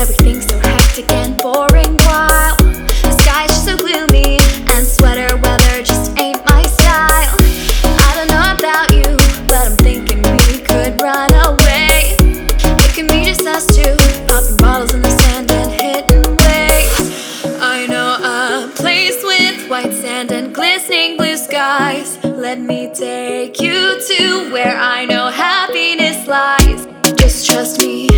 Everything's so hectic and boring while the sky's just so gloomy and sweater weather just ain't my style. I don't know about you, but I'm thinking we could run away. It can be just us two, popping bottles in the sand and hitting waves. I know a place with white sand and glistening blue skies. Let me take you to where I know happiness lies. Just trust me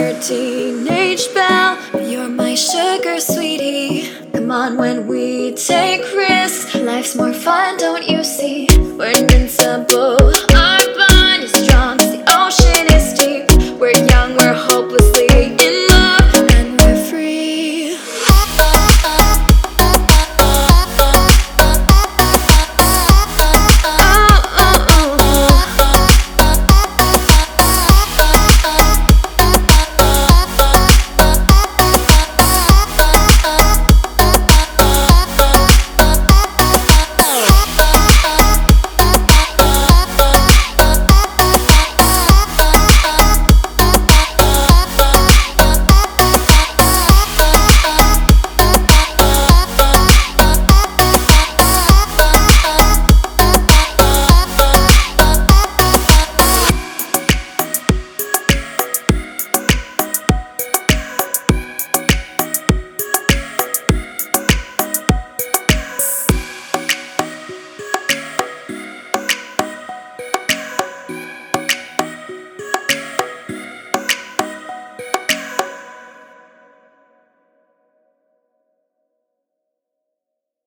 your teenage belle, you're my sugar sweetie. Come on, when we take risks, life's more fun, don't you see?